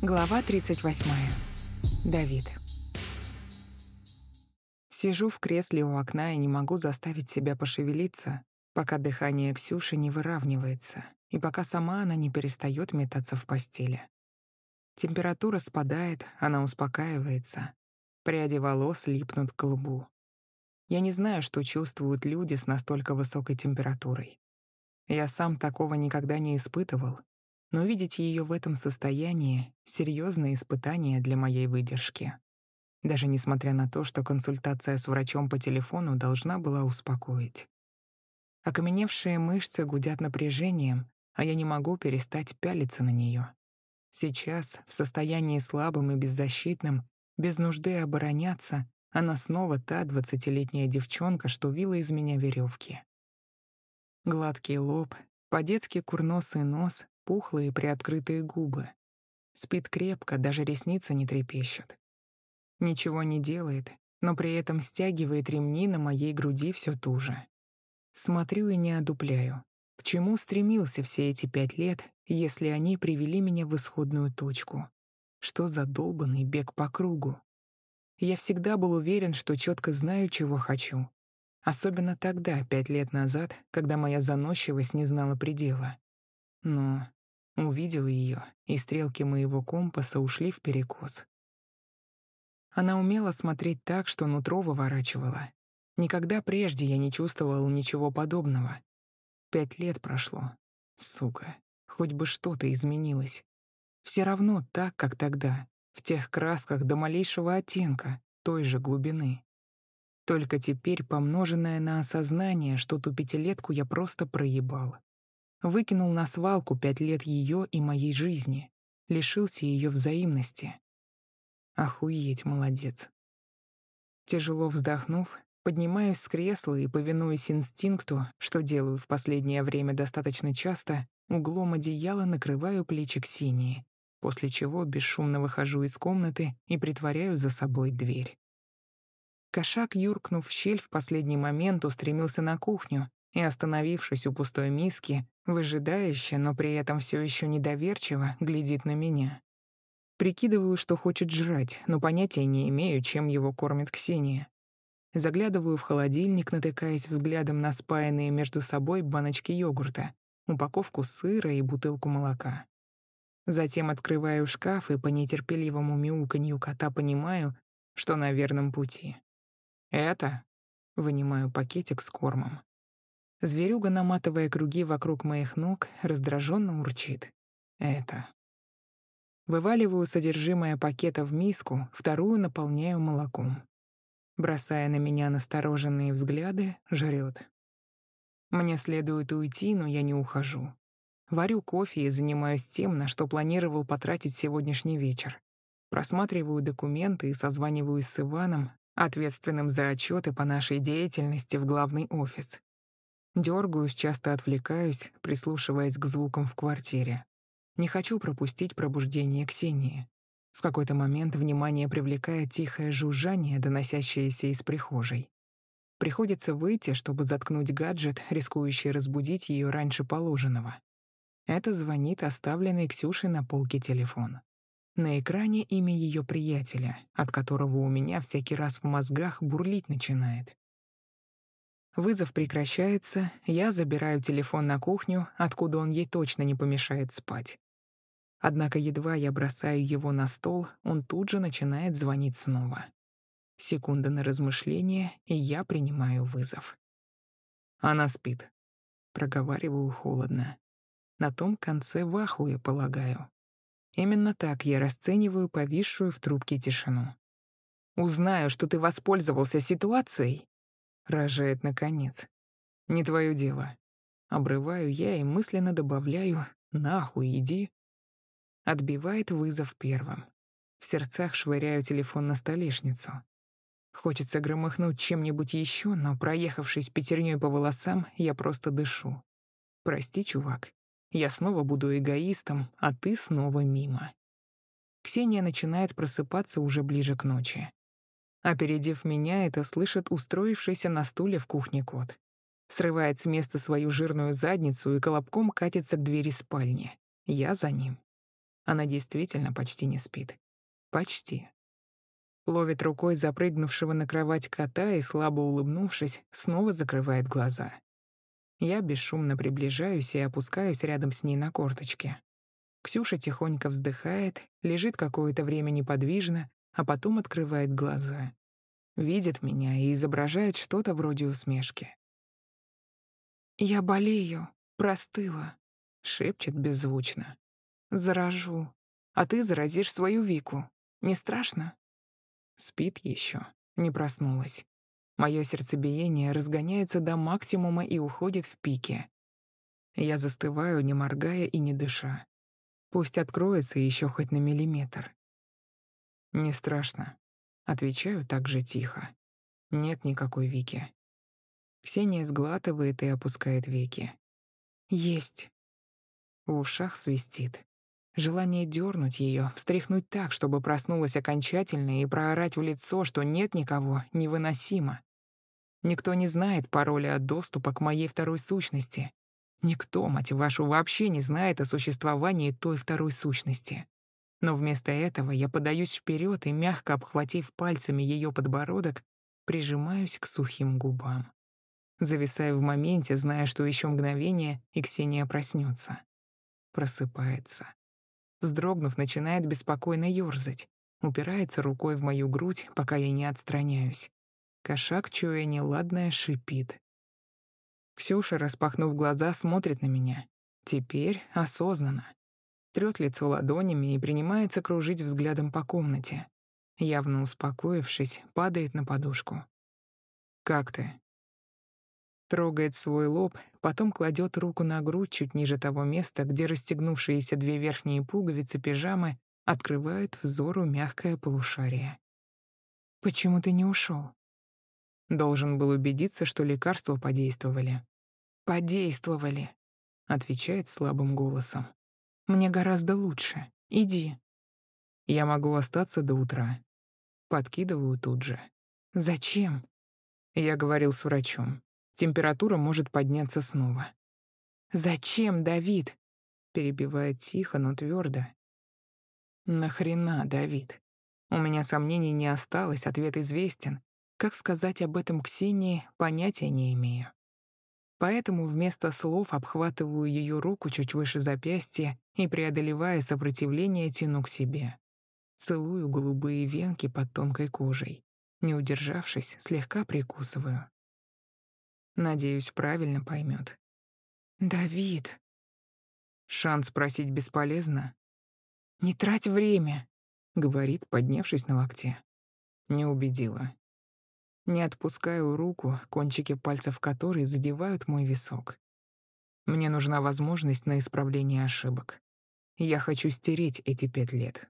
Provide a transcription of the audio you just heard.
Глава 38. Давид. Сижу в кресле у окна и не могу заставить себя пошевелиться, пока дыхание Ксюши не выравнивается и пока сама она не перестает метаться в постели. Температура спадает, она успокаивается. Пряди волос липнут к лбу. Я не знаю, что чувствуют люди с настолько высокой температурой. Я сам такого никогда не испытывал, но видеть ее в этом состоянии — серьезное испытание для моей выдержки. Даже несмотря на то, что консультация с врачом по телефону должна была успокоить. Окаменевшие мышцы гудят напряжением, а я не могу перестать пялиться на нее. Сейчас, в состоянии слабым и беззащитным, без нужды обороняться, она снова та двадцатилетняя девчонка, что вила из меня веревки. Гладкий лоб, по-детски курносый нос, пухлые приоткрытые губы. Спит крепко, даже ресницы не трепещут. Ничего не делает, но при этом стягивает ремни на моей груди все туже. Смотрю и не одупляю. К чему стремился все эти пять лет, если они привели меня в исходную точку? Что за долбанный бег по кругу? Я всегда был уверен, что четко знаю, чего хочу. Особенно тогда, пять лет назад, когда моя заносчивость не знала предела. Но Увидел ее, и стрелки моего компаса ушли в перекос. Она умела смотреть так, что нутро выворачивала. Никогда прежде я не чувствовал ничего подобного. Пять лет прошло. Сука, хоть бы что-то изменилось. Все равно так, как тогда, в тех красках до малейшего оттенка, той же глубины. Только теперь помноженное на осознание, что ту пятилетку я просто проебал. Выкинул на свалку пять лет ее и моей жизни. Лишился ее взаимности. Охуеть, молодец. Тяжело вздохнув, поднимаюсь с кресла и, повинуясь инстинкту, что делаю в последнее время достаточно часто, углом одеяла накрываю плечи Ксении, после чего бесшумно выхожу из комнаты и притворяю за собой дверь. Кошак, юркнув в щель в последний момент, устремился на кухню и, остановившись у пустой миски, Выжидающе, но при этом все еще недоверчиво глядит на меня. Прикидываю, что хочет жрать, но понятия не имею, чем его кормит Ксения. Заглядываю в холодильник, натыкаясь взглядом на спаянные между собой баночки йогурта, упаковку сыра и бутылку молока. Затем открываю шкаф и по нетерпеливому мяуканью кота понимаю, что на верном пути. «Это?» — вынимаю пакетик с кормом. Зверюга, наматывая круги вокруг моих ног, раздраженно урчит. Это. Вываливаю содержимое пакета в миску, вторую наполняю молоком. Бросая на меня настороженные взгляды, жрет. Мне следует уйти, но я не ухожу. Варю кофе и занимаюсь тем, на что планировал потратить сегодняшний вечер. Просматриваю документы и созваниваюсь с Иваном, ответственным за отчеты по нашей деятельности в главный офис. Дергаюсь, часто отвлекаюсь, прислушиваясь к звукам в квартире. Не хочу пропустить пробуждение Ксении. В какой-то момент внимание привлекает тихое жужжание, доносящееся из прихожей. Приходится выйти, чтобы заткнуть гаджет, рискующий разбудить ее раньше положенного. Это звонит оставленный Ксюшей на полке телефон. На экране имя ее приятеля, от которого у меня всякий раз в мозгах бурлить начинает. Вызов прекращается, я забираю телефон на кухню, откуда он ей точно не помешает спать. Однако едва я бросаю его на стол, он тут же начинает звонить снова. Секунда на размышление, и я принимаю вызов. Она спит. Проговариваю холодно. На том конце в ахуе, полагаю. Именно так я расцениваю повисшую в трубке тишину. Узнаю, что ты воспользовался ситуацией, Рожает наконец. Не твое дело. Обрываю я и мысленно добавляю «нахуй иди». Отбивает вызов первым. В сердцах швыряю телефон на столешницу. Хочется громыхнуть чем-нибудь еще, но, проехавшись пятерней по волосам, я просто дышу. Прости, чувак. Я снова буду эгоистом, а ты снова мимо. Ксения начинает просыпаться уже ближе к ночи. Опередив меня, это слышит устроившийся на стуле в кухне кот. Срывает с места свою жирную задницу и колобком катится к двери спальни. Я за ним. Она действительно почти не спит. Почти. Ловит рукой запрыгнувшего на кровать кота и, слабо улыбнувшись, снова закрывает глаза. Я бесшумно приближаюсь и опускаюсь рядом с ней на корточке. Ксюша тихонько вздыхает, лежит какое-то время неподвижно, а потом открывает глаза. Видит меня и изображает что-то вроде усмешки. «Я болею, простыла», — шепчет беззвучно. «Заражу, а ты заразишь свою Вику. Не страшно?» Спит еще, не проснулась. Мое сердцебиение разгоняется до максимума и уходит в пике. Я застываю, не моргая и не дыша. Пусть откроется еще хоть на миллиметр. Не страшно. Отвечаю так же тихо. Нет никакой Вики. Ксения сглатывает и опускает веки. Есть. В ушах свистит. Желание дернуть ее, встряхнуть так, чтобы проснулась окончательно и проорать в лицо, что нет никого, невыносимо. Никто не знает пароля от доступа к моей второй сущности. Никто, мать вашу, вообще не знает о существовании той второй сущности. Но вместо этого я подаюсь вперед и, мягко обхватив пальцами ее подбородок, прижимаюсь к сухим губам. Зависаю в моменте, зная, что еще мгновение, и Ксения проснется. Просыпается. Вздрогнув, начинает беспокойно ёрзать. Упирается рукой в мою грудь, пока я не отстраняюсь. Кошак, чуя неладное, шипит. Ксюша, распахнув глаза, смотрит на меня. Теперь осознанно. Трёт лицо ладонями и принимается кружить взглядом по комнате. Явно успокоившись, падает на подушку. «Как ты?» Трогает свой лоб, потом кладет руку на грудь чуть ниже того места, где расстегнувшиеся две верхние пуговицы пижамы открывают взору мягкое полушарие. «Почему ты не ушел? Должен был убедиться, что лекарства подействовали. «Подействовали», — отвечает слабым голосом. «Мне гораздо лучше. Иди». Я могу остаться до утра. Подкидываю тут же. «Зачем?» Я говорил с врачом. Температура может подняться снова. «Зачем, Давид?» Перебивает тихо, но твердо. «Нахрена, Давид?» У меня сомнений не осталось, ответ известен. Как сказать об этом Ксении, понятия не имею. Поэтому вместо слов обхватываю ее руку чуть выше запястья и, преодолевая сопротивление, тяну к себе. Целую голубые венки под тонкой кожей. Не удержавшись, слегка прикусываю. Надеюсь, правильно поймет. «Давид!» Шанс спросить бесполезно. «Не трать время!» — говорит, поднявшись на локте. Не убедила. Не отпускаю руку, кончики пальцев которой задевают мой висок. Мне нужна возможность на исправление ошибок. Я хочу стереть эти пять лет.